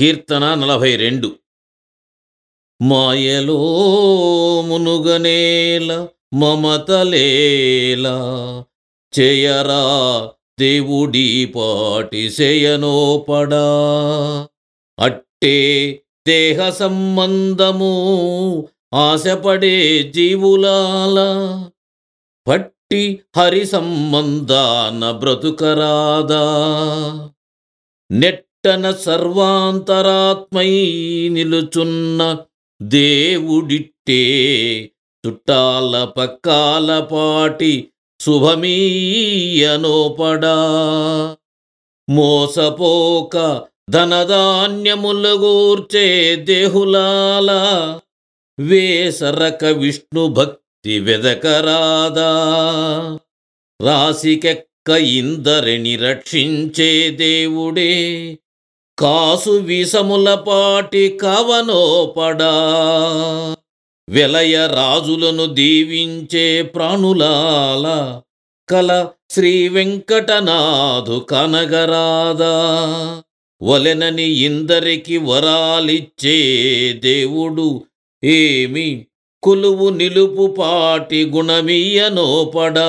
కీర్తన నలభై రెండు. మాయలో మునుగనేల మమతలేల చేయరా దేవుడి పాటి చేయనోపడా అట్టే దేహ సంబంధము ఆశపడే జీవులాల పట్టి హరి సంబంధాన బ్రతుకరాదా. పట్టన సర్వాంతరాత్మై నిలుచున్న దేవుడిట్టే. చుట్టాల పక్కాల పాటి శుభమీయనోపడా. మోసపోక ధనధాన్యములగూర్చే దేహులాల. వేసరక విష్ణు భక్తి వెదకరాదా. రాశికెక్క ఇందరిని రక్షించే దేవుడే. కాసు వీసములపాటి కవనోపడా. వెలయ రాజులను దీవించే ప్రాణులాల కల శ్రీ వెంకటనాథు కనగరాదా. వలెనని ఇందరికి వరాలిచ్చే దేవుడు ఏమి? కొలువు నిలుపు పాటి గుణమీయనోపడా.